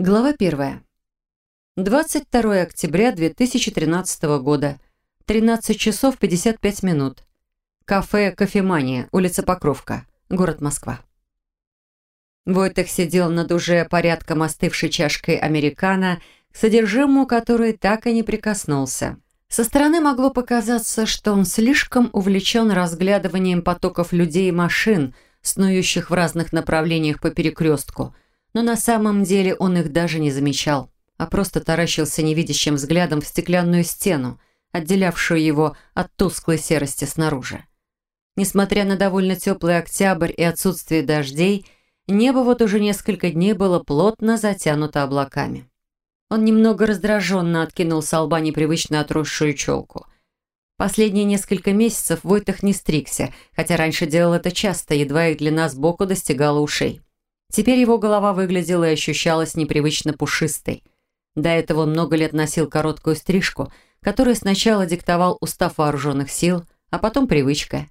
Глава первая. 22 октября 2013 года. 13 часов 55 минут. Кафе «Кофемания», улица Покровка, город Москва. Войтых сидел над уже порядком остывшей чашкой американо, к содержимому которой так и не прикоснулся. Со стороны могло показаться, что он слишком увлечен разглядыванием потоков людей и машин, снующих в разных направлениях по перекрестку – но на самом деле он их даже не замечал, а просто таращился невидящим взглядом в стеклянную стену, отделявшую его от тусклой серости снаружи. Несмотря на довольно теплый октябрь и отсутствие дождей, небо вот уже несколько дней было плотно затянуто облаками. Он немного раздраженно откинул с лба непривычно отросшую челку. Последние несколько месяцев Войтах не стригся, хотя раньше делал это часто, едва их длина сбоку достигала ушей. Теперь его голова выглядела и ощущалась непривычно пушистой. До этого он много лет носил короткую стрижку, которую сначала диктовал устав вооруженных сил, а потом привычка.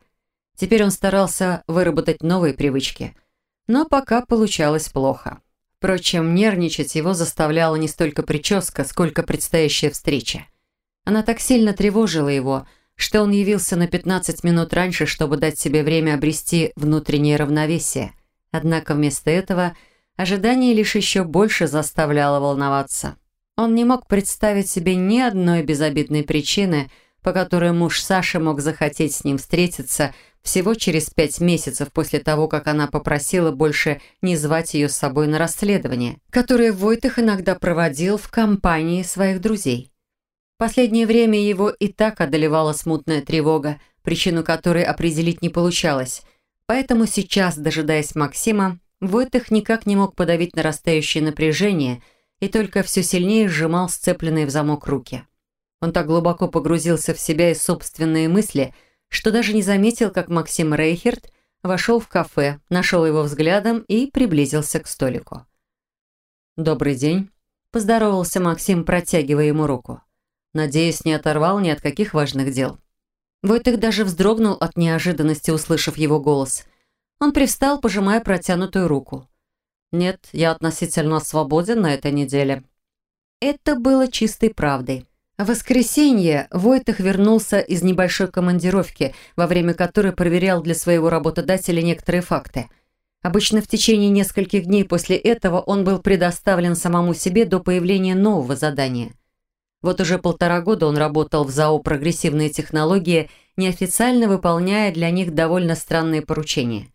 Теперь он старался выработать новые привычки. Но пока получалось плохо. Впрочем, нервничать его заставляла не столько прическа, сколько предстоящая встреча. Она так сильно тревожила его, что он явился на 15 минут раньше, чтобы дать себе время обрести внутреннее равновесие. Однако вместо этого ожидание лишь еще больше заставляло волноваться. Он не мог представить себе ни одной безобидной причины, по которой муж Саши мог захотеть с ним встретиться всего через пять месяцев после того, как она попросила больше не звать ее с собой на расследование, которое Войтых иногда проводил в компании своих друзей. В последнее время его и так одолевала смутная тревога, причину которой определить не получалось – Поэтому сейчас, дожидаясь Максима, Войтых никак не мог подавить нарастающее напряжение и только все сильнее сжимал сцепленные в замок руки. Он так глубоко погрузился в себя и собственные мысли, что даже не заметил, как Максим Рейхерт вошел в кафе, нашел его взглядом и приблизился к столику. «Добрый день», – поздоровался Максим, протягивая ему руку. «Надеюсь, не оторвал ни от каких важных дел». Войтых даже вздрогнул от неожиданности, услышав его голос. Он привстал, пожимая протянутую руку. «Нет, я относительно свободен на этой неделе». Это было чистой правдой. В воскресенье Войтых вернулся из небольшой командировки, во время которой проверял для своего работодателя некоторые факты. Обычно в течение нескольких дней после этого он был предоставлен самому себе до появления нового задания – вот уже полтора года он работал в ЗАО «Прогрессивные технологии», неофициально выполняя для них довольно странные поручения.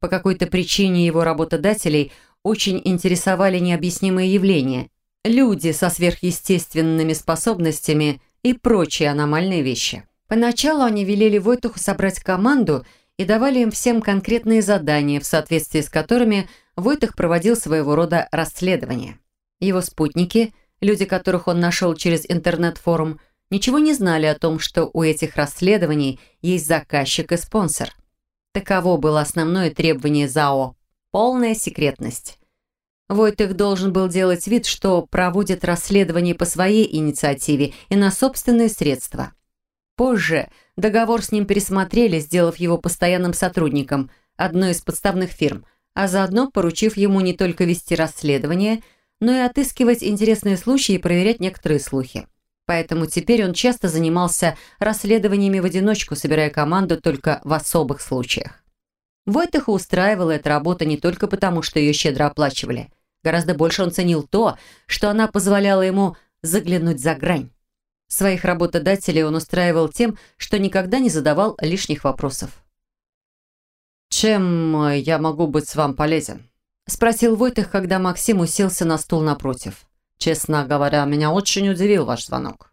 По какой-то причине его работодателей очень интересовали необъяснимые явления, люди со сверхъестественными способностями и прочие аномальные вещи. Поначалу они велели Войтуху собрать команду и давали им всем конкретные задания, в соответствии с которыми Войтух проводил своего рода расследования. Его спутники – Люди, которых он нашел через интернет-форум, ничего не знали о том, что у этих расследований есть заказчик и спонсор. Таково было основное требование ЗАО – полная секретность. Войтых должен был делать вид, что проводит расследование по своей инициативе и на собственные средства. Позже договор с ним пересмотрели, сделав его постоянным сотрудником одной из подставных фирм, а заодно поручив ему не только вести расследование – но и отыскивать интересные случаи и проверять некоторые слухи. Поэтому теперь он часто занимался расследованиями в одиночку, собирая команду только в особых случаях. Войтыха устраивала эта работа не только потому, что ее щедро оплачивали. Гораздо больше он ценил то, что она позволяла ему заглянуть за грань. Своих работодателей он устраивал тем, что никогда не задавал лишних вопросов. «Чем я могу быть вам полезен?» Спросил Войтых, когда Максим уселся на стул напротив. «Честно говоря, меня очень удивил ваш звонок».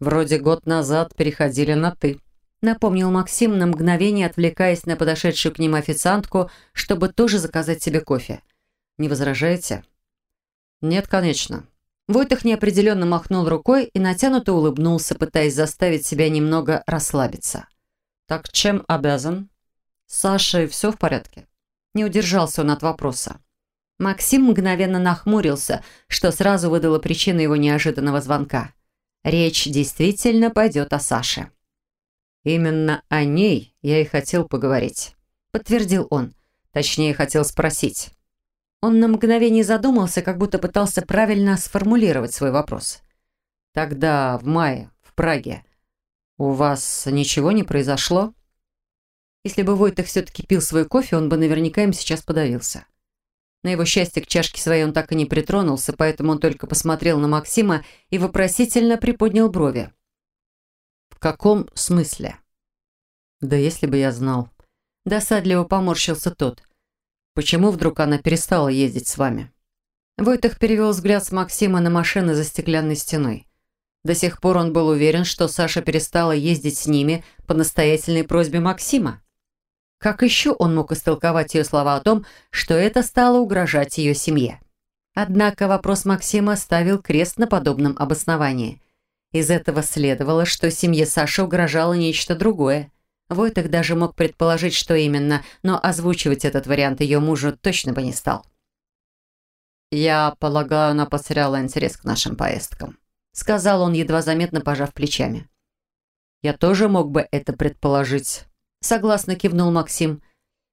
«Вроде год назад переходили на «ты», — напомнил Максим на мгновение, отвлекаясь на подошедшую к ним официантку, чтобы тоже заказать себе кофе. «Не возражаете?» «Нет, конечно». Войтых неопределенно махнул рукой и натянуто улыбнулся, пытаясь заставить себя немного расслабиться. «Так чем обязан?» «С Сашей все в порядке?» Не удержался он от вопроса. Максим мгновенно нахмурился, что сразу выдало причину его неожиданного звонка. Речь действительно пойдет о Саше. «Именно о ней я и хотел поговорить», — подтвердил он. Точнее, хотел спросить. Он на мгновение задумался, как будто пытался правильно сформулировать свой вопрос. «Тогда, в мае, в Праге, у вас ничего не произошло?» Если бы Войтах все-таки пил свой кофе, он бы наверняка им сейчас подавился. На его счастье, к чашке своей он так и не притронулся, поэтому он только посмотрел на Максима и вопросительно приподнял брови. «В каком смысле?» «Да если бы я знал». Досадливо поморщился тот. «Почему вдруг она перестала ездить с вами?» Войтах перевел взгляд с Максима на машины за стеклянной стеной. До сих пор он был уверен, что Саша перестала ездить с ними по настоятельной просьбе Максима. Как еще он мог истолковать ее слова о том, что это стало угрожать ее семье? Однако вопрос Максима ставил крест на подобном обосновании. Из этого следовало, что семье Саши угрожало нечто другое. Войтых даже мог предположить, что именно, но озвучивать этот вариант ее мужу точно бы не стал. «Я полагаю, она потеряла интерес к нашим поездкам», сказал он, едва заметно пожав плечами. «Я тоже мог бы это предположить», Согласно кивнул Максим.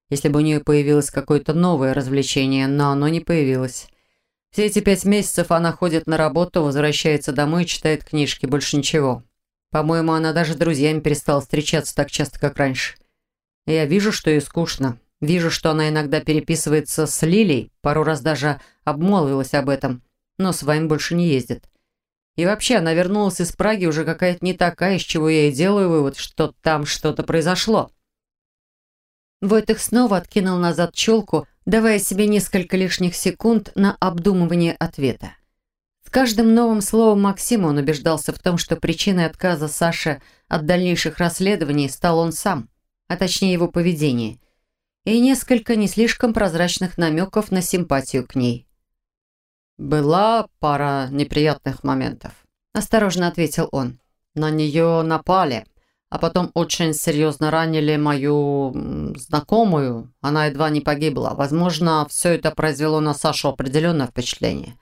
Если бы у нее появилось какое-то новое развлечение, но оно не появилось. Все эти пять месяцев она ходит на работу, возвращается домой и читает книжки, больше ничего. По-моему, она даже с друзьями перестала встречаться так часто, как раньше. Я вижу, что ей скучно. Вижу, что она иногда переписывается с Лилей, пару раз даже обмолвилась об этом, но с вами больше не ездит. И вообще, она вернулась из Праги уже какая-то не такая, из чего я и делаю вывод, что там что-то произошло. Войтых снова откинул назад челку, давая себе несколько лишних секунд на обдумывание ответа. С каждым новым словом Максима он убеждался в том, что причиной отказа Саши от дальнейших расследований стал он сам, а точнее его поведение, и несколько не слишком прозрачных намеков на симпатию к ней. «Была пара неприятных моментов», – осторожно ответил он. «На нее напали» а потом очень серьезно ранили мою знакомую. Она едва не погибла. Возможно, все это произвело на Сашу определенное впечатление.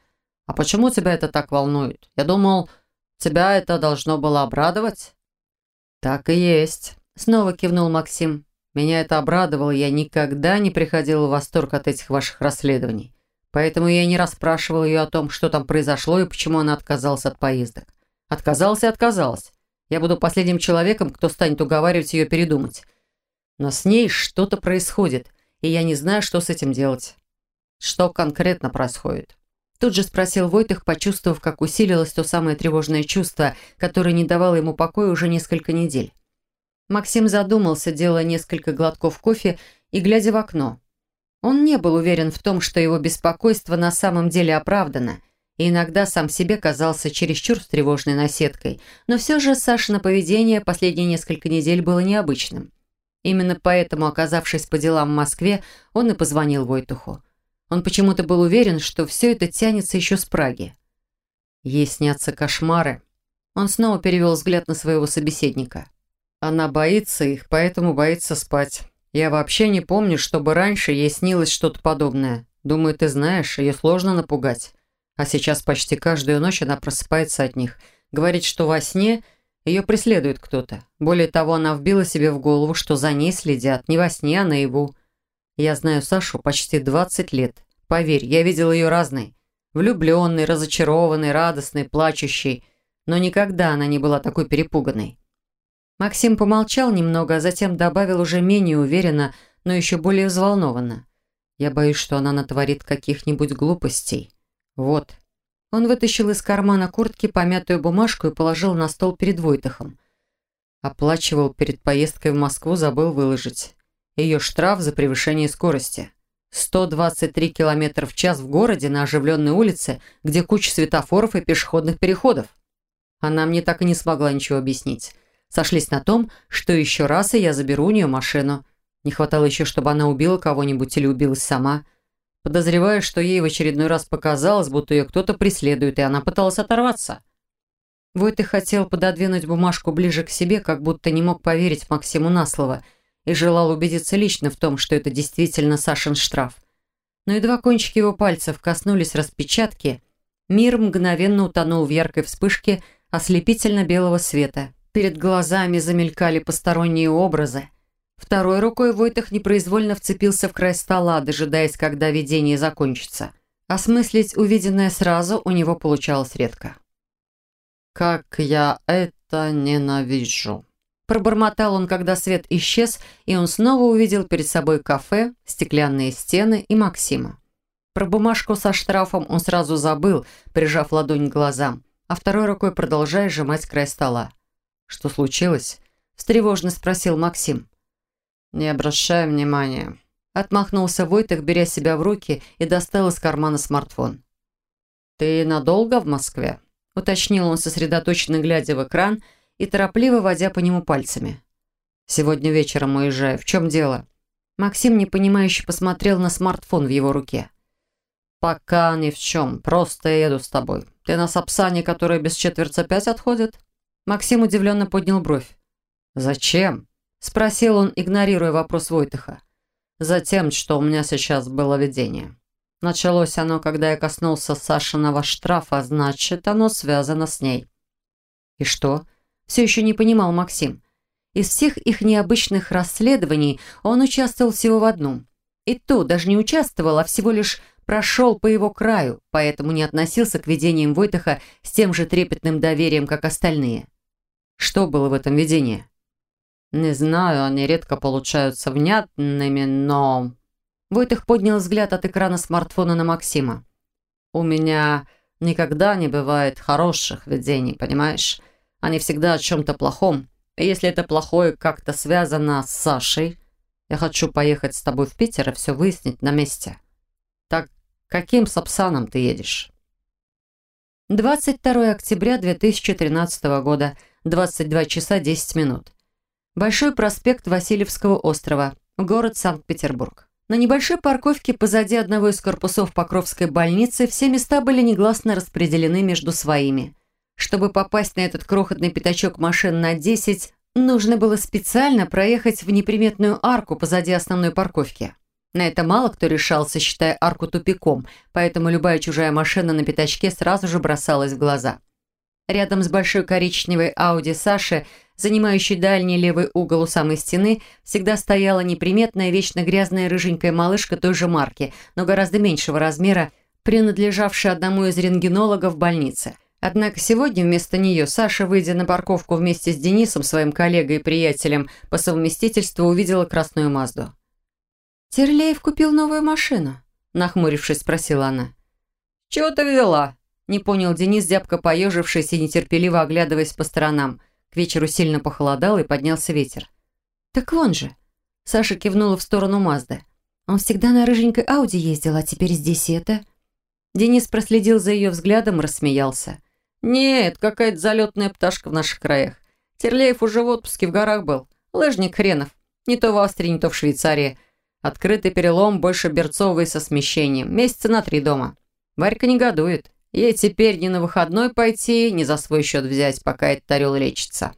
А почему тебя это так волнует? Я думал, тебя это должно было обрадовать? Так и есть. Снова кивнул Максим. Меня это обрадовало, я никогда не приходил в восторг от этих ваших расследований. Поэтому я не расспрашивал ее о том, что там произошло и почему она отказалась от поездок. Отказалась и отказалась. Я буду последним человеком, кто станет уговаривать ее передумать. Но с ней что-то происходит, и я не знаю, что с этим делать. Что конкретно происходит? Тут же спросил Войтых, почувствовав, как усилилось то самое тревожное чувство, которое не давало ему покоя уже несколько недель. Максим задумался, делая несколько глотков кофе и глядя в окно. Он не был уверен в том, что его беспокойство на самом деле оправдано – и иногда сам себе казался чересчур тревожной наседкой, но все же Сашино поведение последние несколько недель было необычным. Именно поэтому, оказавшись по делам в Москве, он и позвонил Войтуху. Он почему-то был уверен, что все это тянется еще с Праги. Ей снятся кошмары. Он снова перевел взгляд на своего собеседника. Она боится их, поэтому боится спать. Я вообще не помню, чтобы раньше ей снилось что-то подобное. Думаю, ты знаешь, ее сложно напугать. А сейчас почти каждую ночь она просыпается от них. Говорит, что во сне ее преследует кто-то. Более того, она вбила себе в голову, что за ней следят. Не во сне, а наяву. Я знаю Сашу почти 20 лет. Поверь, я видел ее разной. Влюбленной, разочарованной, радостной, плачущей. Но никогда она не была такой перепуганной. Максим помолчал немного, а затем добавил уже менее уверенно, но еще более взволнованно. Я боюсь, что она натворит каких-нибудь глупостей. «Вот». Он вытащил из кармана куртки помятую бумажку и положил на стол перед Войтахом. Оплачивал перед поездкой в Москву, забыл выложить. Ее штраф за превышение скорости. 123 км в час в городе на оживленной улице, где куча светофоров и пешеходных переходов. Она мне так и не смогла ничего объяснить. Сошлись на том, что еще раз и я заберу у нее машину. Не хватало еще, чтобы она убила кого-нибудь или убилась сама подозревая, что ей в очередной раз показалось, будто ее кто-то преследует, и она пыталась оторваться. Войтых хотел пододвинуть бумажку ближе к себе, как будто не мог поверить Максиму на слово и желал убедиться лично в том, что это действительно Сашин штраф. Но едва кончики его пальцев коснулись распечатки, мир мгновенно утонул в яркой вспышке ослепительно-белого света. Перед глазами замелькали посторонние образы – Второй рукой Войтах непроизвольно вцепился в край стола, дожидаясь, когда видение закончится. Осмыслить увиденное сразу у него получалось редко. «Как я это ненавижу!» Пробормотал он, когда свет исчез, и он снова увидел перед собой кафе, стеклянные стены и Максима. Про бумажку со штрафом он сразу забыл, прижав ладонь к глазам, а второй рукой продолжая сжимать край стола. «Что случилось?» – встревожно спросил Максим. «Не обращай внимания». Отмахнулся Войтых, беря себя в руки и достал из кармана смартфон. «Ты надолго в Москве?» – уточнил он, сосредоточенно глядя в экран и торопливо водя по нему пальцами. «Сегодня вечером уезжаю. В чем дело?» Максим непонимающе посмотрел на смартфон в его руке. «Пока ни в чем. Просто еду с тобой. Ты на Сапсане, которая без четверти пять отходит?» Максим удивленно поднял бровь. «Зачем?» – спросил он, игнорируя вопрос Войтыха. «Затем, что у меня сейчас было видение. Началось оно, когда я коснулся Сашиного штрафа, значит, оно связано с ней». «И что?» – все еще не понимал Максим. Из всех их необычных расследований он участвовал всего в одном. И то даже не участвовал, а всего лишь прошел по его краю, поэтому не относился к видениям Войтаха с тем же трепетным доверием, как остальные. Что было в этом видении? Не знаю, они редко получаются внятными, но... Войтах поднял взгляд от экрана смартфона на Максима. У меня никогда не бывает хороших видений, понимаешь? Они всегда о чем-то плохом. И если это плохое как-то связано с Сашей, я хочу поехать с тобой в Питер и все выяснить на месте. Каким сапсаном ты едешь? 22 октября 2013 года, 22 часа 10 минут. Большой проспект Васильевского острова, город Санкт-Петербург. На небольшой парковке позади одного из корпусов Покровской больницы все места были негласно распределены между своими. Чтобы попасть на этот крохотный пятачок машин на 10, нужно было специально проехать в неприметную арку позади основной парковки. На это мало кто решался, считая арку тупиком, поэтому любая чужая машина на пятачке сразу же бросалась в глаза. Рядом с большой коричневой Ауди Саши, занимающей дальний левый угол у самой стены, всегда стояла неприметная, вечно грязная рыженькая малышка той же марки, но гораздо меньшего размера, принадлежавшая одному из рентгенологов в больнице. Однако сегодня вместо нее Саша, выйдя на парковку вместе с Денисом, своим коллегой и приятелем, по совместительству увидела красную Мазду. «Терлеев купил новую машину?» Нахмурившись, спросила она. «Чего ты взяла?» Не понял Денис, зябко поежившись и нетерпеливо оглядываясь по сторонам. К вечеру сильно похолодал и поднялся ветер. «Так вон же!» Саша кивнула в сторону Мазды. «Он всегда на рыженькой Ауди ездил, а теперь здесь это...» Денис проследил за ее взглядом и рассмеялся. «Нет, какая-то залетная пташка в наших краях. Терлеев уже в отпуске в горах был. Лыжник хренов. Не то в Австрии, не то в Швейцарии. Открытый перелом больше берцовый со смещением. Месяца на три дома. Варька негодует. Ей теперь ни на выходной пойти, ни за свой счет взять, пока этот орел лечится.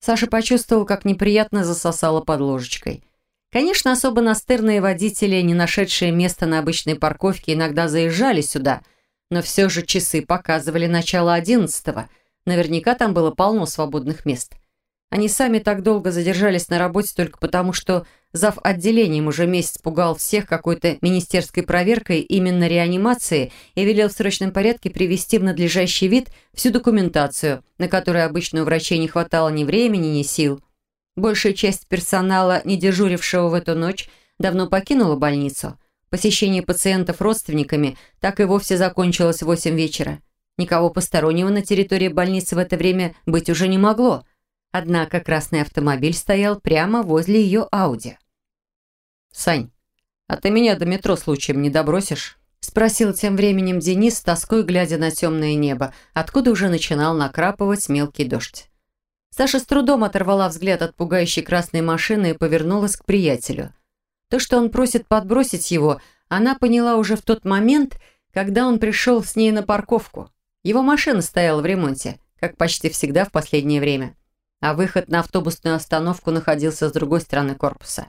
Саша почувствовал, как неприятно засосало под ложечкой. Конечно, особо настырные водители, не нашедшие места на обычной парковке, иногда заезжали сюда, но все же часы показывали начало одиннадцатого. Наверняка там было полно свободных мест. Они сами так долго задержались на работе только потому, что зав. отделением уже месяц пугал всех какой-то министерской проверкой именно реанимации и велел в срочном порядке привести в надлежащий вид всю документацию, на которую обычно у врачей не хватало ни времени, ни сил. Большая часть персонала, не дежурившего в эту ночь, давно покинула больницу. Посещение пациентов родственниками так и вовсе закончилось в 8 вечера. Никого постороннего на территории больницы в это время быть уже не могло – Однако красный автомобиль стоял прямо возле ее Ауди. «Сань, а ты меня до метро случаем не добросишь?» Спросил тем временем Денис, с тоской глядя на темное небо, откуда уже начинал накрапывать мелкий дождь. Саша с трудом оторвала взгляд от пугающей красной машины и повернулась к приятелю. То, что он просит подбросить его, она поняла уже в тот момент, когда он пришел с ней на парковку. Его машина стояла в ремонте, как почти всегда в последнее время а выход на автобусную остановку находился с другой стороны корпуса.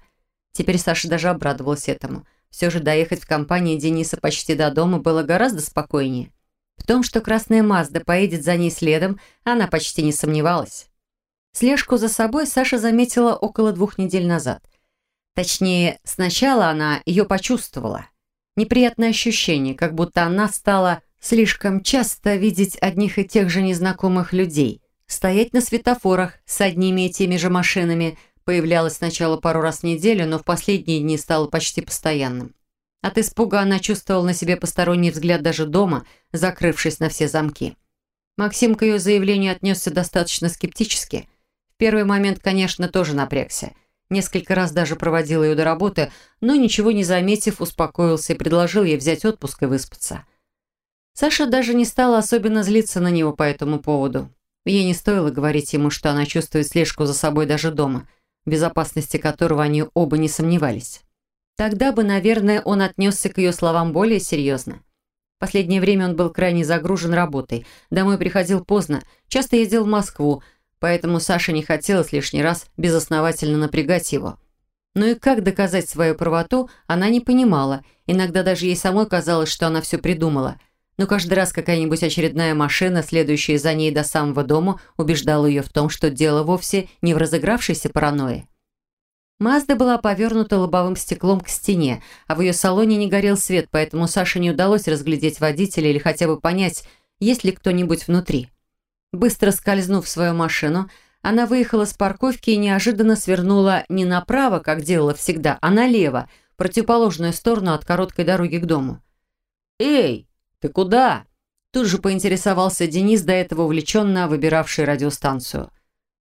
Теперь Саша даже обрадовалась этому. Все же доехать в компании Дениса почти до дома было гораздо спокойнее. В том, что красная Мазда поедет за ней следом, она почти не сомневалась. Слежку за собой Саша заметила около двух недель назад. Точнее, сначала она ее почувствовала. Неприятное ощущение, как будто она стала слишком часто видеть одних и тех же незнакомых людей, стоять на светофорах с одними и теми же машинами, появлялась сначала пару раз в неделю, но в последние дни стало почти постоянным. От испуга она чувствовала на себе посторонний взгляд даже дома, закрывшись на все замки. Максим к ее заявлению отнесся достаточно скептически. В первый момент, конечно, тоже напрягся – Несколько раз даже проводил ее до работы, но ничего не заметив, успокоился и предложил ей взять отпуск и выспаться. Саша даже не стала особенно злиться на него по этому поводу. Ей не стоило говорить ему, что она чувствует слежку за собой даже дома, в безопасности которого они оба не сомневались. Тогда бы, наверное, он отнесся к ее словам более серьезно. В последнее время он был крайне загружен работой, домой приходил поздно, часто ездил в Москву, поэтому Саше не хотелось лишний раз безосновательно напрягать его. Но и как доказать свою правоту, она не понимала. Иногда даже ей самой казалось, что она все придумала. Но каждый раз какая-нибудь очередная машина, следующая за ней до самого дома, убеждала ее в том, что дело вовсе не в разыгравшейся паранойи. Мазда была повернута лобовым стеклом к стене, а в ее салоне не горел свет, поэтому Саше не удалось разглядеть водителя или хотя бы понять, есть ли кто-нибудь внутри. Быстро скользнув в свою машину, она выехала с парковки и неожиданно свернула не направо, как делала всегда, а налево, противоположную сторону от короткой дороги к дому. «Эй, ты куда?» Тут же поинтересовался Денис, до этого увлеченно выбиравший радиостанцию.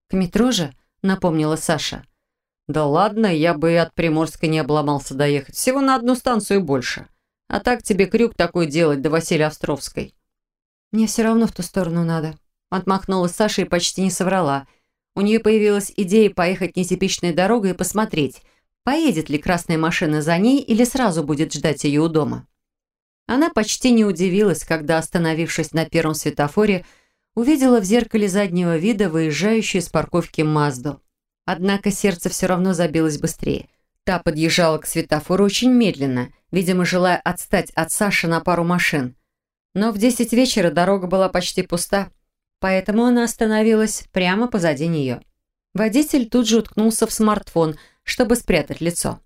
«К метро же?» — напомнила Саша. «Да ладно, я бы и от Приморска не обломался доехать. Всего на одну станцию больше. А так тебе крюк такой делать до Василия Островской». «Мне все равно в ту сторону надо», Отмахнулась Саша и почти не соврала. У нее появилась идея поехать нетипичной дорогой и посмотреть, поедет ли красная машина за ней или сразу будет ждать ее у дома. Она почти не удивилась, когда, остановившись на первом светофоре, увидела в зеркале заднего вида выезжающую из парковки Мазду. Однако сердце все равно забилось быстрее. Та подъезжала к светофору очень медленно, видимо, желая отстать от Саши на пару машин. Но в десять вечера дорога была почти пуста поэтому она остановилась прямо позади нее. Водитель тут же уткнулся в смартфон, чтобы спрятать лицо.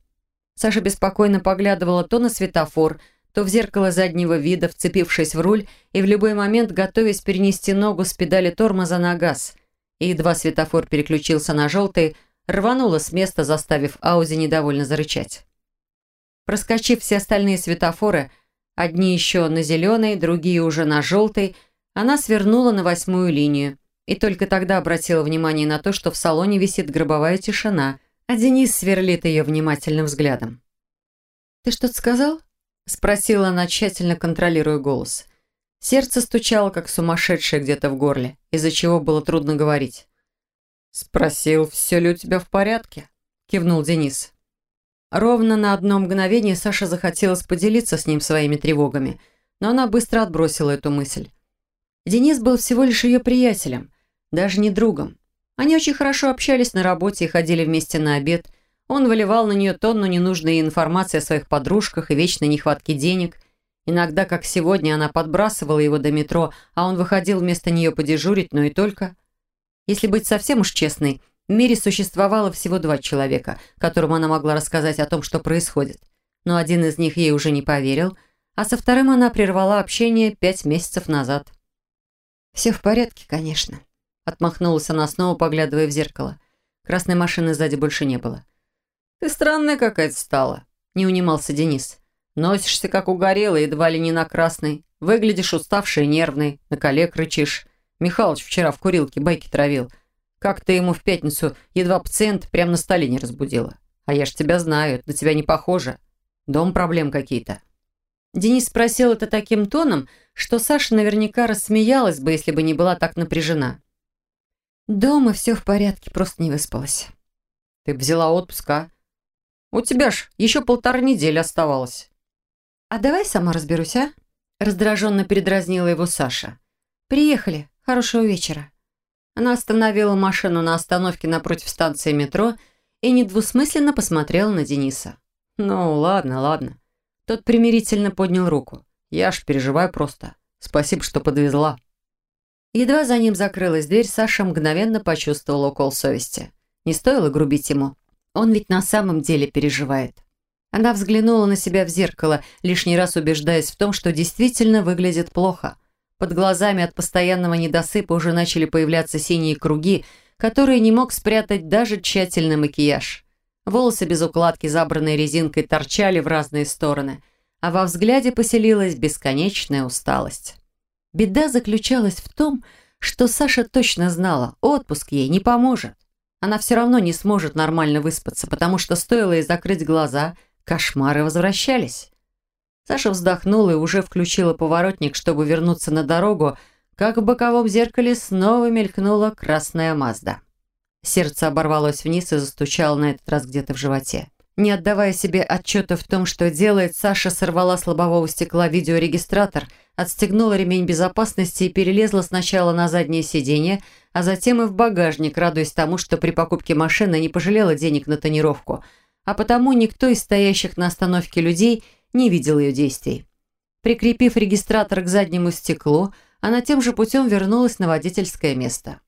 Саша беспокойно поглядывала то на светофор, то в зеркало заднего вида, вцепившись в руль и в любой момент готовясь перенести ногу с педали тормоза на газ. И едва светофор переключился на желтый, рванула с места, заставив Аузи недовольно зарычать. Проскочив все остальные светофоры, одни еще на зеленый, другие уже на желтый, она свернула на восьмую линию и только тогда обратила внимание на то, что в салоне висит гробовая тишина, а Денис сверлит ее внимательным взглядом. «Ты что-то сказал?» – спросила она, тщательно контролируя голос. Сердце стучало, как сумасшедшее где-то в горле, из-за чего было трудно говорить. «Спросил, все ли у тебя в порядке?» – кивнул Денис. Ровно на одно мгновение Саша захотелось поделиться с ним своими тревогами, но она быстро отбросила эту мысль. Денис был всего лишь ее приятелем, даже не другом. Они очень хорошо общались на работе и ходили вместе на обед. Он выливал на нее тонну ненужной информации о своих подружках и вечной нехватке денег. Иногда, как сегодня, она подбрасывала его до метро, а он выходил вместо нее подежурить, но и только. Если быть совсем уж честной, в мире существовало всего два человека, которым она могла рассказать о том, что происходит. Но один из них ей уже не поверил, а со вторым она прервала общение пять месяцев назад. «Все в порядке, конечно», — отмахнулась она снова, поглядывая в зеркало. Красной машины сзади больше не было. «Ты странная какая-то стала», — не унимался Денис. «Носишься, как угорелый, едва ли не на красной. Выглядишь уставший и нервный, на коллег рычишь. Михалыч вчера в курилке байки травил. Как ты ему в пятницу едва пациент прямо на столе не разбудила? А я ж тебя знаю, на тебя не похоже. Дом проблем какие-то». Денис спросил это таким тоном, что Саша наверняка рассмеялась бы, если бы не была так напряжена. «Дома все в порядке, просто не выспалась». «Ты взяла отпуск, а? У тебя ж еще полторы недели оставалось». «А давай сама разберусь, а?» Раздраженно передразнила его Саша. «Приехали. Хорошего вечера». Она остановила машину на остановке напротив станции метро и недвусмысленно посмотрела на Дениса. «Ну, ладно, ладно». Тот примирительно поднял руку. «Я ж переживаю просто. Спасибо, что подвезла». Едва за ним закрылась дверь, Саша мгновенно почувствовала укол совести. Не стоило грубить ему. Он ведь на самом деле переживает. Она взглянула на себя в зеркало, лишний раз убеждаясь в том, что действительно выглядит плохо. Под глазами от постоянного недосыпа уже начали появляться синие круги, которые не мог спрятать даже тщательный макияж. Волосы без укладки, забранные резинкой, торчали в разные стороны, а во взгляде поселилась бесконечная усталость. Беда заключалась в том, что Саша точно знала, отпуск ей не поможет. Она все равно не сможет нормально выспаться, потому что стоило ей закрыть глаза, кошмары возвращались. Саша вздохнула и уже включила поворотник, чтобы вернуться на дорогу, как в боковом зеркале снова мелькнула красная Мазда. Сердце оборвалось вниз и застучало на этот раз где-то в животе. Не отдавая себе отчета в том, что делает, Саша сорвала с лобового стекла видеорегистратор, отстегнула ремень безопасности и перелезла сначала на заднее сиденье, а затем и в багажник, радуясь тому, что при покупке машины не пожалела денег на тонировку, а потому никто из стоящих на остановке людей не видел ее действий. Прикрепив регистратор к заднему стеклу, она тем же путем вернулась на водительское место.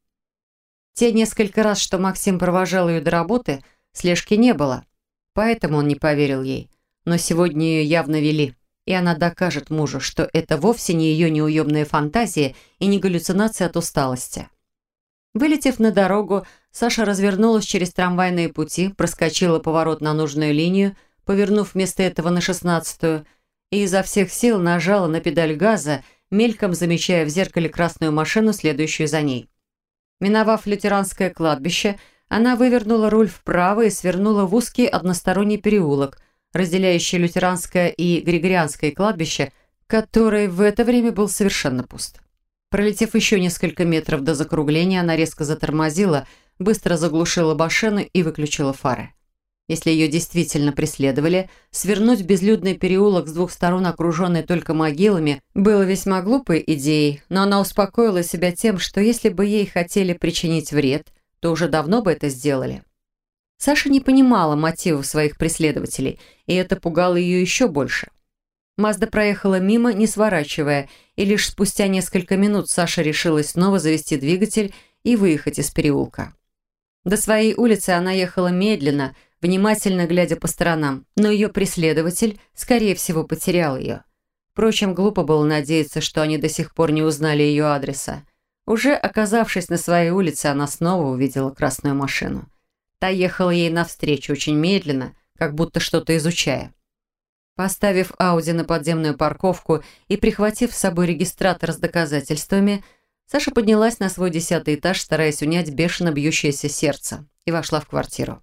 Те несколько раз, что Максим провожал ее до работы, слежки не было – Поэтому он не поверил ей. Но сегодня ее явно вели, и она докажет мужу, что это вовсе не ее неуемная фантазия и не галлюцинация от усталости. Вылетев на дорогу, Саша развернулась через трамвайные пути, проскочила поворот на нужную линию, повернув вместо этого на шестнадцатую, и изо всех сил нажала на педаль газа, мельком замечая в зеркале красную машину, следующую за ней. Миновав лютеранское кладбище, она вывернула руль вправо и свернула в узкий односторонний переулок, разделяющий лютеранское и григорианское кладбище, который в это время был совершенно пуст. Пролетев еще несколько метров до закругления, она резко затормозила, быстро заглушила машину и выключила фары. Если ее действительно преследовали, свернуть в безлюдный переулок с двух сторон, окруженный только могилами, было весьма глупой идеей, но она успокоила себя тем, что если бы ей хотели причинить вред, то уже давно бы это сделали. Саша не понимала мотивов своих преследователей, и это пугало ее еще больше. Мазда проехала мимо, не сворачивая, и лишь спустя несколько минут Саша решилась снова завести двигатель и выехать из переулка. До своей улицы она ехала медленно, внимательно глядя по сторонам, но ее преследователь, скорее всего, потерял ее. Впрочем, глупо было надеяться, что они до сих пор не узнали ее адреса. Уже оказавшись на своей улице, она снова увидела красную машину. Та ехала ей навстречу очень медленно, как будто что-то изучая. Поставив Ауди на подземную парковку и прихватив с собой регистратор с доказательствами, Саша поднялась на свой десятый этаж, стараясь унять бешено бьющееся сердце, и вошла в квартиру.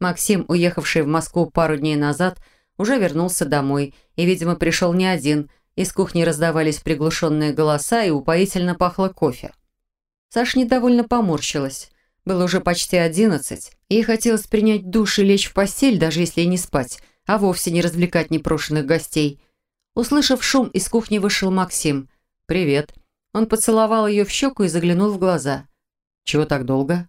Максим, уехавший в Москву пару дней назад, уже вернулся домой и, видимо, пришел не один – из кухни раздавались приглушенные голоса и упоительно пахло кофе. Саша недовольно поморщилась. Было уже почти одиннадцать. Ей хотелось принять душ и лечь в постель, даже если и не спать, а вовсе не развлекать непрошенных гостей. Услышав шум, из кухни вышел Максим. «Привет». Он поцеловал ее в щеку и заглянул в глаза. «Чего так долго?»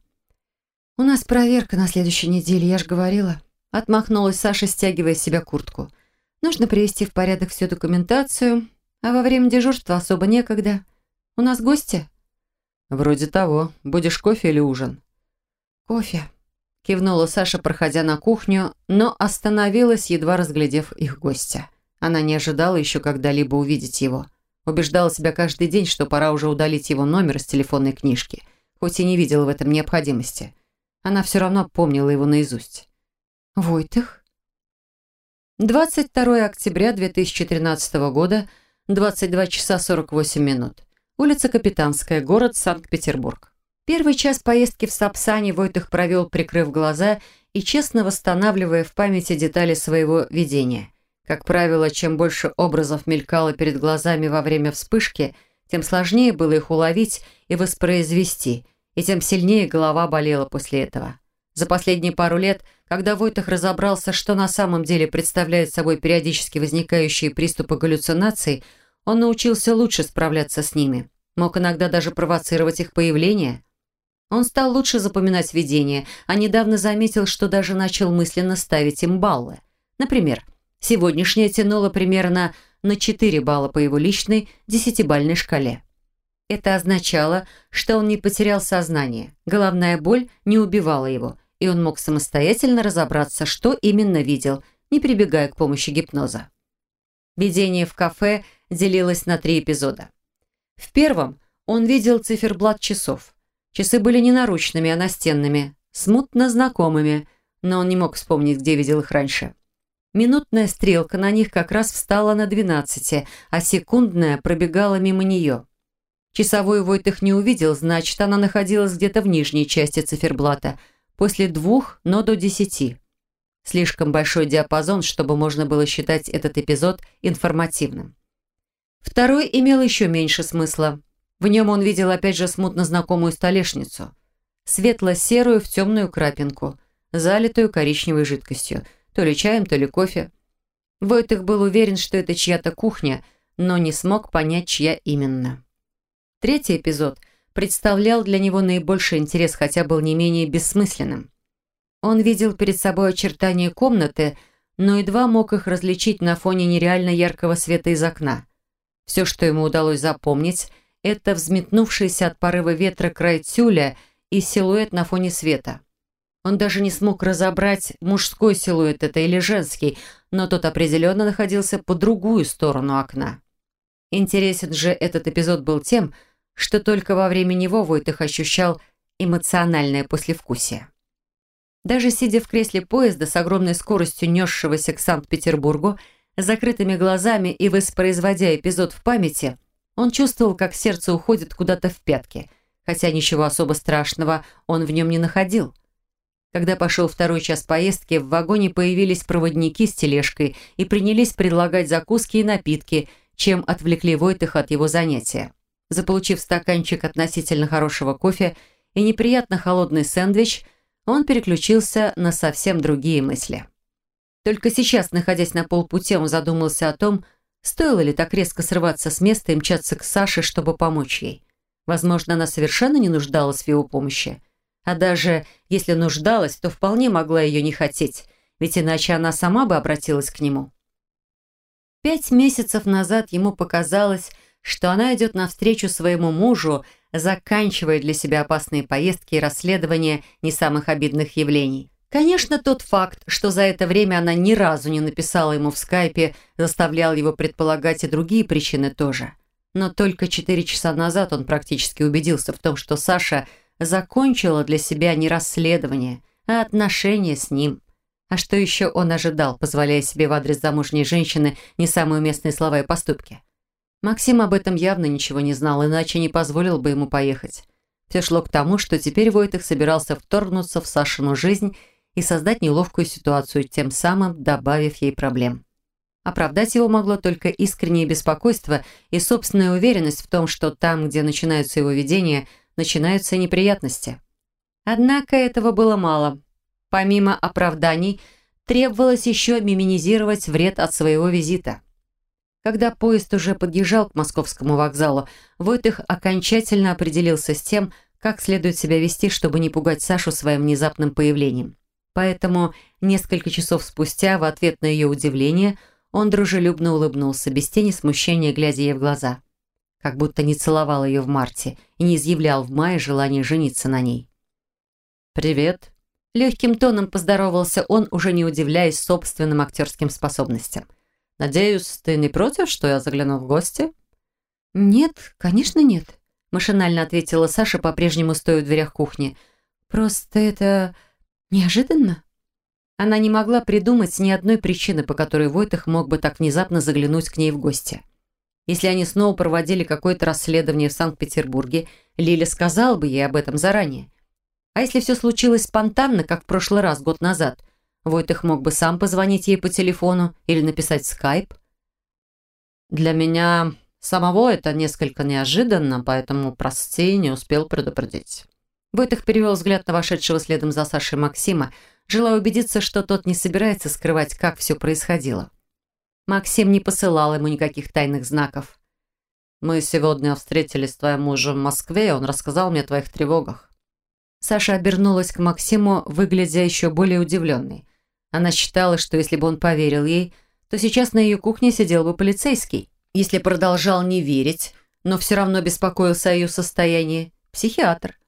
«У нас проверка на следующей неделе, я ж говорила». Отмахнулась Саша, стягивая с себя куртку. Нужно привести в порядок всю документацию, а во время дежурства особо некогда. У нас гости?» «Вроде того. Будешь кофе или ужин?» «Кофе», – кивнула Саша, проходя на кухню, но остановилась, едва разглядев их гостя. Она не ожидала еще когда-либо увидеть его. Убеждала себя каждый день, что пора уже удалить его номер из телефонной книжки, хоть и не видела в этом необходимости. Она все равно помнила его наизусть. «Войтых?» 22 октября 2013 года, 22 часа 48 минут. Улица Капитанская, город Санкт-Петербург. Первый час поездки в Сапсане Войтых провел, прикрыв глаза и честно восстанавливая в памяти детали своего видения. Как правило, чем больше образов мелькало перед глазами во время вспышки, тем сложнее было их уловить и воспроизвести, и тем сильнее голова болела после этого. За последние пару лет, когда Войтах разобрался, что на самом деле представляют собой периодически возникающие приступы галлюцинаций, он научился лучше справляться с ними. Мог иногда даже провоцировать их появление. Он стал лучше запоминать видения, а недавно заметил, что даже начал мысленно ставить им баллы. Например, сегодняшнее тянуло примерно на 4 балла по его личной десятибальной шкале. Это означало, что он не потерял сознание, головная боль не убивала его – и он мог самостоятельно разобраться, что именно видел, не прибегая к помощи гипноза. Видение в кафе делилось на три эпизода. В первом он видел циферблат часов. Часы были не наручными, а настенными, смутно знакомыми, но он не мог вспомнить, где видел их раньше. Минутная стрелка на них как раз встала на 12, а секундная пробегала мимо нее. Часовой Войтых не увидел, значит, она находилась где-то в нижней части циферблата, после двух, но до десяти. Слишком большой диапазон, чтобы можно было считать этот эпизод информативным. Второй имел еще меньше смысла. В нем он видел опять же смутно знакомую столешницу. Светло-серую в темную крапинку, залитую коричневой жидкостью, то ли чаем, то ли кофе. Войтых был уверен, что это чья-то кухня, но не смог понять, чья именно. Третий эпизод представлял для него наибольший интерес, хотя был не менее бессмысленным. Он видел перед собой очертания комнаты, но едва мог их различить на фоне нереально яркого света из окна. Все, что ему удалось запомнить, это взметнувшийся от порыва ветра край тюля и силуэт на фоне света. Он даже не смог разобрать, мужской силуэт это или женский, но тот определенно находился по другую сторону окна. Интересен же этот эпизод был тем, что только во время него Войтых ощущал эмоциональное послевкусие. Даже сидя в кресле поезда с огромной скоростью несшегося к Санкт-Петербургу, закрытыми глазами и воспроизводя эпизод в памяти, он чувствовал, как сердце уходит куда-то в пятки, хотя ничего особо страшного он в нем не находил. Когда пошел второй час поездки, в вагоне появились проводники с тележкой и принялись предлагать закуски и напитки, чем отвлекли Войтых от его занятия. Заполучив стаканчик относительно хорошего кофе и неприятно холодный сэндвич – он переключился на совсем другие мысли. Только сейчас, находясь на полпути, он задумался о том, стоило ли так резко срываться с места и мчаться к Саше, чтобы помочь ей. Возможно, она совершенно не нуждалась в его помощи. А даже если нуждалась, то вполне могла ее не хотеть, ведь иначе она сама бы обратилась к нему. Пять месяцев назад ему показалось, что она идет навстречу своему мужу, заканчивая для себя опасные поездки и расследования не самых обидных явлений. Конечно, тот факт, что за это время она ни разу не написала ему в скайпе, заставлял его предполагать и другие причины тоже. Но только четыре часа назад он практически убедился в том, что Саша закончила для себя не расследование, а отношения с ним. А что еще он ожидал, позволяя себе в адрес замужней женщины не самые уместные слова и поступки? Максим об этом явно ничего не знал, иначе не позволил бы ему поехать. Все шло к тому, что теперь Войтых собирался вторгнуться в Сашину жизнь и создать неловкую ситуацию, тем самым добавив ей проблем. Оправдать его могло только искреннее беспокойство и собственная уверенность в том, что там, где начинаются его видения, начинаются неприятности. Однако этого было мало. Помимо оправданий, требовалось еще миминизировать вред от своего визита – когда поезд уже подъезжал к московскому вокзалу, Войтых окончательно определился с тем, как следует себя вести, чтобы не пугать Сашу своим внезапным появлением. Поэтому несколько часов спустя, в ответ на ее удивление, он дружелюбно улыбнулся, без тени смущения, глядя ей в глаза. Как будто не целовал ее в марте и не изъявлял в мае желание жениться на ней. «Привет», Легким тоном поздоровался он, уже не удивляясь собственным актерским способностям. Надеюсь, ты не против, что я загляну в гости?» «Нет, конечно нет», – машинально ответила Саша, по-прежнему стоя в дверях кухни. «Просто это неожиданно». Она не могла придумать ни одной причины, по которой Войтах мог бы так внезапно заглянуть к ней в гости. Если они снова проводили какое-то расследование в Санкт-Петербурге, Лиля сказала бы ей об этом заранее. А если все случилось спонтанно, как в прошлый раз, год назад, Войтых мог бы сам позвонить ей по телефону или написать скайп. Для меня самого это несколько неожиданно, поэтому, прости, не успел предупредить. Войтых перевел взгляд на вошедшего следом за Сашей Максима, желая убедиться, что тот не собирается скрывать, как все происходило. Максим не посылал ему никаких тайных знаков. «Мы сегодня встретились с твоим мужем в Москве, и он рассказал мне о твоих тревогах». Саша обернулась к Максиму, выглядя еще более удивленной. Она считала, что если бы он поверил ей, то сейчас на ее кухне сидел бы полицейский. Если продолжал не верить, но все равно беспокоился о ее состоянии, психиатр.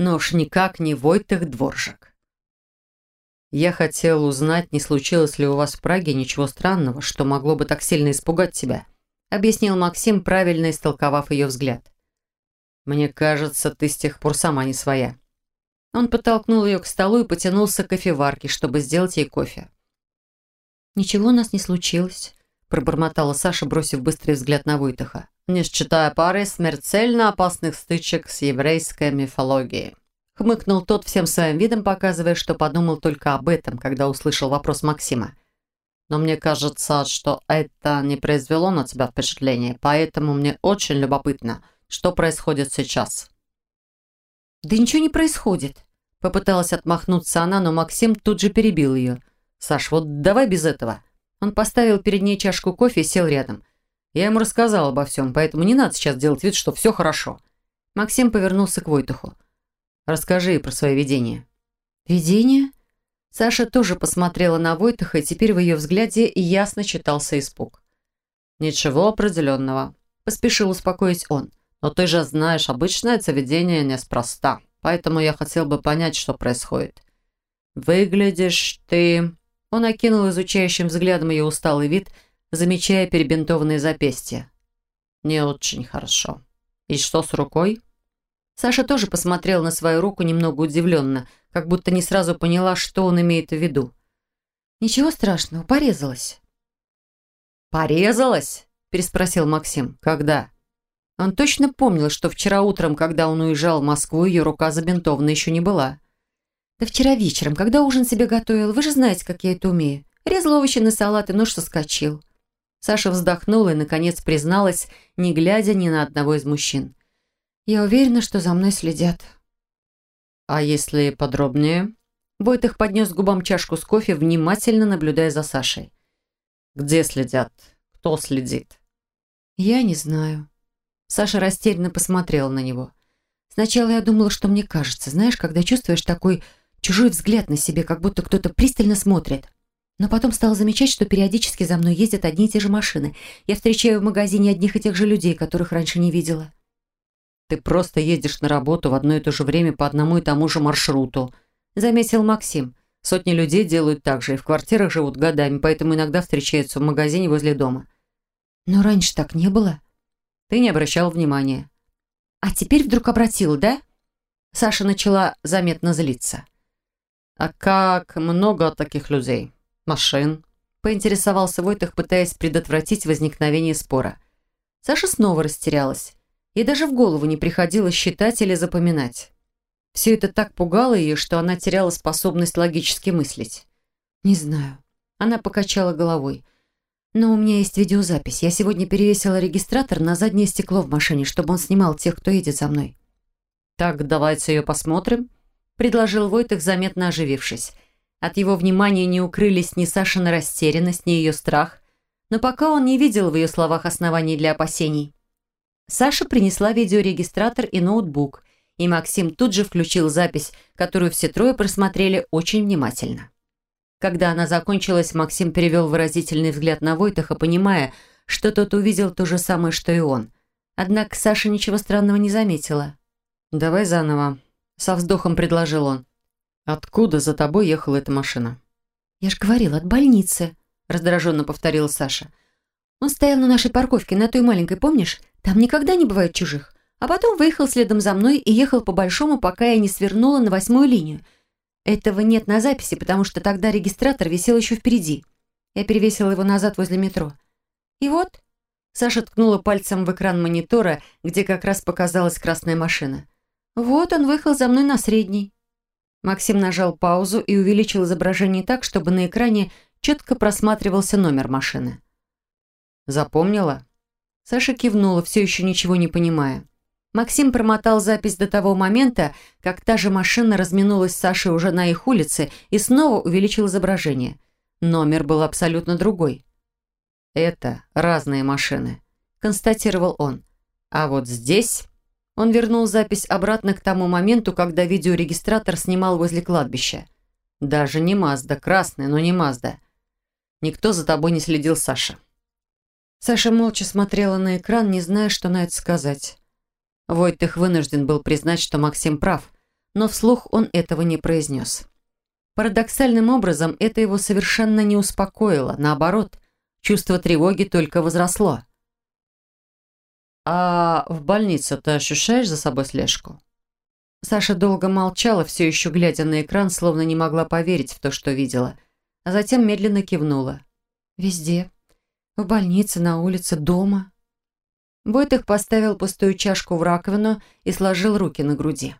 Но уж никак не Войтых Дворжик. Я хотел узнать, не случилось ли у вас в Праге ничего странного, что могло бы так сильно испугать тебя, объяснил Максим, правильно истолковав ее взгляд. Мне кажется, ты с тех пор сама не своя. Он подтолкнул ее к столу и потянулся к кофеварке, чтобы сделать ей кофе. «Ничего у нас не случилось», – пробормотала Саша, бросив быстрый взгляд на Войтаха. «Не считая пары смертельно опасных стычек с еврейской мифологией», – хмыкнул тот всем своим видом, показывая, что подумал только об этом, когда услышал вопрос Максима. «Но мне кажется, что это не произвело на тебя впечатление, поэтому мне очень любопытно, что происходит сейчас». «Да ничего не происходит», – попыталась отмахнуться она, но Максим тут же перебил ее. «Саш, вот давай без этого». Он поставил перед ней чашку кофе и сел рядом. Я ему рассказал обо всем, поэтому не надо сейчас делать вид, что все хорошо. Максим повернулся к Войтуху. «Расскажи про свои видения». «Видения?» Саша тоже посмотрела на Войтаха, и теперь в ее взгляде ясно читался испуг. «Ничего определенного», – поспешил успокоить он. Но ты же знаешь, обычное это видение неспроста. Поэтому я хотел бы понять, что происходит. Выглядишь ты...» Он окинул изучающим взглядом ее усталый вид, замечая перебинтованные запястья. «Не очень хорошо. И что с рукой?» Саша тоже посмотрел на свою руку немного удивленно, как будто не сразу поняла, что он имеет в виду. «Ничего страшного, порезалась». «Порезалась?» – переспросил Максим. «Когда?» Он точно помнил, что вчера утром, когда он уезжал в Москву, ее рука забинтована еще не была. «Да вчера вечером, когда ужин себе готовил, вы же знаете, как я это умею. Резал овощи на салат, и нож соскочил». Саша вздохнула и, наконец, призналась, не глядя ни на одного из мужчин. «Я уверена, что за мной следят». «А если подробнее?» Войтых поднес губам чашку с кофе, внимательно наблюдая за Сашей. «Где следят? Кто следит?» «Я не знаю». Саша растерянно посмотрела на него. Сначала я думала, что мне кажется. Знаешь, когда чувствуешь такой чужой взгляд на себе, как будто кто-то пристально смотрит. Но потом стала замечать, что периодически за мной ездят одни и те же машины. Я встречаю в магазине одних и тех же людей, которых раньше не видела. «Ты просто ездишь на работу в одно и то же время по одному и тому же маршруту», заметил Максим. Сотни людей делают так же и в квартирах живут годами, поэтому иногда встречаются в магазине возле дома. «Но раньше так не было», ты не обращал внимания. А теперь вдруг обратил, да? Саша начала заметно злиться. А как много таких людей? Машин? Поинтересовался Войтах, пытаясь предотвратить возникновение спора. Саша снова растерялась. Ей даже в голову не приходилось считать или запоминать. Все это так пугало ее, что она теряла способность логически мыслить. «Не знаю». Она покачала головой. Но у меня есть видеозапись. Я сегодня перевесила регистратор на заднее стекло в машине, чтобы он снимал тех, кто едет за мной. «Так, давайте ее посмотрим», – предложил Войтых, заметно оживившись. От его внимания не укрылись ни Сашина растерянность, ни ее страх. Но пока он не видел в ее словах оснований для опасений. Саша принесла видеорегистратор и ноутбук, и Максим тут же включил запись, которую все трое просмотрели очень внимательно. Когда она закончилась, Максим перевел выразительный взгляд на Войтаха, понимая, что тот увидел то же самое, что и он. Однако Саша ничего странного не заметила. «Давай заново», — со вздохом предложил он. «Откуда за тобой ехала эта машина?» «Я же говорил, от больницы», — раздраженно повторила Саша. «Он стоял на нашей парковке, на той маленькой, помнишь? Там никогда не бывает чужих. А потом выехал следом за мной и ехал по большому, пока я не свернула на восьмую линию. Этого нет на записи, потому что тогда регистратор висел еще впереди. Я перевесила его назад возле метро. И вот... Саша ткнула пальцем в экран монитора, где как раз показалась красная машина. Вот он выехал за мной на средний. Максим нажал паузу и увеличил изображение так, чтобы на экране четко просматривался номер машины. «Запомнила?» Саша кивнула, все еще ничего не понимая. Максим промотал запись до того момента, как та же машина разминулась с Сашей уже на их улице и снова увеличил изображение. Номер был абсолютно другой. «Это разные машины», – констатировал он. «А вот здесь...» Он вернул запись обратно к тому моменту, когда видеорегистратор снимал возле кладбища. «Даже не Мазда, красная, но не Мазда. Никто за тобой не следил, Саша». Саша молча смотрела на экран, не зная, что на это сказать. Войтых вынужден был признать, что Максим прав, но вслух он этого не произнес. Парадоксальным образом это его совершенно не успокоило. Наоборот, чувство тревоги только возросло. «А в больнице ты ощущаешь за собой слежку?» Саша долго молчала, все еще глядя на экран, словно не могла поверить в то, что видела. А затем медленно кивнула. «Везде. В больнице, на улице, дома». Войтых поставил пустую чашку в раковину и сложил руки на груди.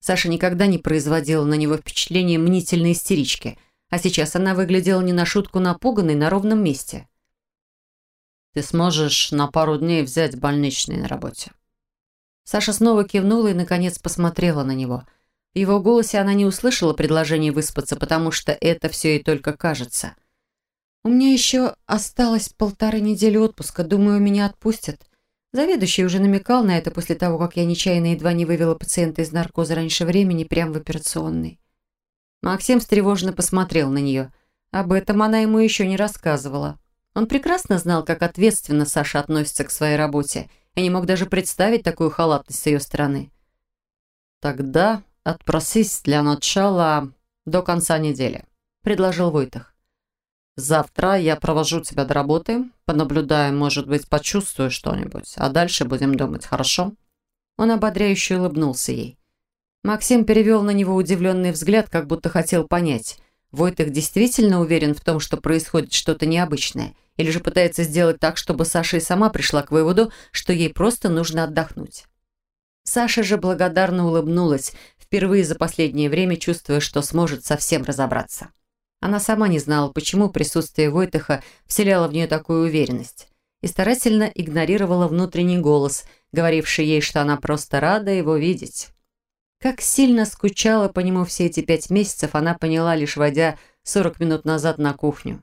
Саша никогда не производила на него впечатление мнительной истерички, а сейчас она выглядела не на шутку напуганной на ровном месте. «Ты сможешь на пару дней взять больничный на работе?» Саша снова кивнула и, наконец, посмотрела на него. В его голосе она не услышала предложение выспаться, потому что это все ей только кажется. «У меня еще осталось полторы недели отпуска. Думаю, меня отпустят. Заведующий уже намекал на это после того, как я нечаянно едва не вывела пациента из наркоза раньше времени прямо в операционной. Максим встревоженно посмотрел на нее. Об этом она ему еще не рассказывала. Он прекрасно знал, как ответственно Саша относится к своей работе, и не мог даже представить такую халатность с ее стороны. «Тогда отпросись для начала до конца недели», — предложил Войтах. Завтра я провожу тебя до работы, понаблюдаю, может быть, почувствую что-нибудь, а дальше будем думать, хорошо?» Он ободряюще улыбнулся ей. Максим перевел на него удивленный взгляд, как будто хотел понять, Войтых действительно уверен в том, что происходит что-то необычное, или же пытается сделать так, чтобы Саша и сама пришла к выводу, что ей просто нужно отдохнуть. Саша же благодарно улыбнулась, впервые за последнее время чувствуя, что сможет совсем разобраться. Она сама не знала, почему присутствие Войтыха вселяло в нее такую уверенность и старательно игнорировала внутренний голос, говоривший ей, что она просто рада его видеть. Как сильно скучала по нему все эти пять месяцев, она поняла, лишь войдя 40 минут назад на кухню.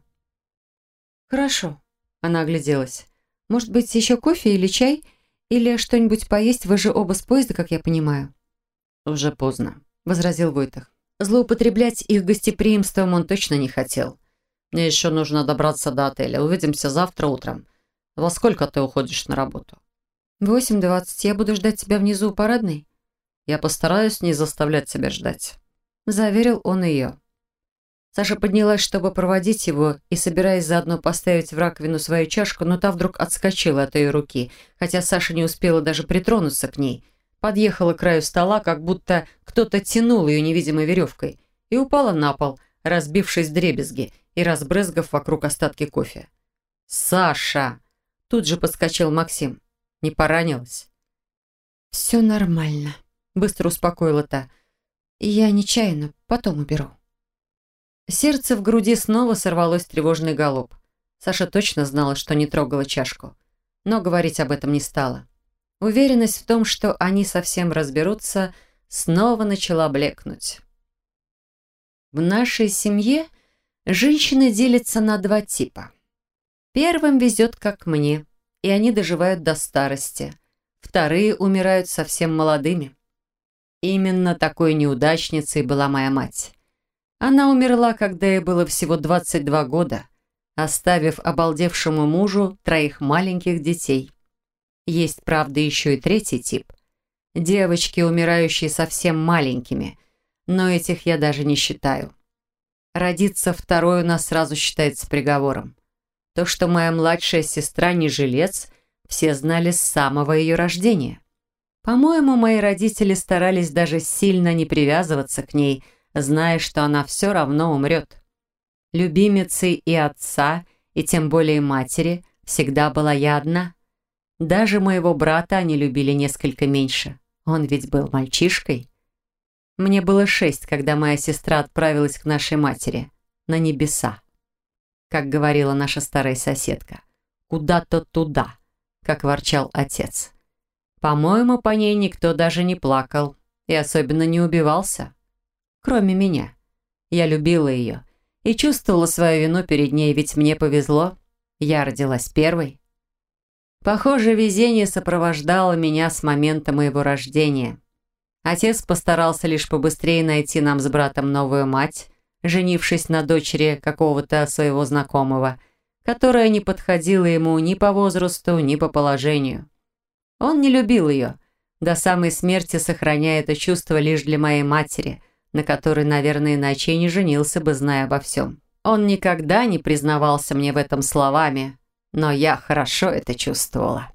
«Хорошо», — она огляделась. «Может быть, еще кофе или чай? Или что-нибудь поесть? Вы же оба с поезда, как я понимаю». «Уже поздно», — возразил Войтах. Злоупотреблять их гостеприимством он точно не хотел. «Мне еще нужно добраться до отеля. Увидимся завтра утром. Во сколько ты уходишь на работу?» «Восемь двадцать. Я буду ждать тебя внизу у парадной?» «Я постараюсь не заставлять себя ждать», — заверил он ее. Саша поднялась, чтобы проводить его, и, собираясь заодно поставить в раковину свою чашку, но та вдруг отскочила от ее руки, хотя Саша не успела даже притронуться к ней — подъехала к краю стола, как будто кто-то тянул ее невидимой веревкой, и упала на пол, разбившись в дребезги и разбрызгав вокруг остатки кофе. «Саша!» Тут же подскочил Максим. «Не поранилась?» «Все нормально», — быстро успокоила та. «Я нечаянно, потом уберу». Сердце в груди снова сорвалось тревожный галоп. Саша точно знала, что не трогала чашку, но говорить об этом не стала. Уверенность в том, что они совсем разберутся, снова начала блекнуть. В нашей семье женщины делятся на два типа. Первым везет, как мне, и они доживают до старости. Вторые умирают совсем молодыми. Именно такой неудачницей была моя мать. Она умерла, когда ей было всего 22 года, оставив обалдевшему мужу троих маленьких детей. Есть, правда, еще и третий тип. Девочки, умирающие совсем маленькими. Но этих я даже не считаю. Родиться второй у нас сразу считается приговором. То, что моя младшая сестра не жилец, все знали с самого ее рождения. По-моему, мои родители старались даже сильно не привязываться к ней, зная, что она все равно умрет. Любимицей и отца, и тем более матери, всегда была я одна – даже моего брата они любили несколько меньше. Он ведь был мальчишкой. Мне было шесть, когда моя сестра отправилась к нашей матери. На небеса. Как говорила наша старая соседка. Куда-то туда, как ворчал отец. По-моему, по ней никто даже не плакал. И особенно не убивался. Кроме меня. Я любила ее. И чувствовала свою вину перед ней, ведь мне повезло. Я родилась первой. Похоже, везение сопровождало меня с момента моего рождения. Отец постарался лишь побыстрее найти нам с братом новую мать, женившись на дочери какого-то своего знакомого, которая не подходила ему ни по возрасту, ни по положению. Он не любил ее, до самой смерти сохраняя это чувство лишь для моей матери, на который, наверное, иначе не женился бы, зная обо всем. Он никогда не признавался мне в этом словами, но я хорошо это чувствовала.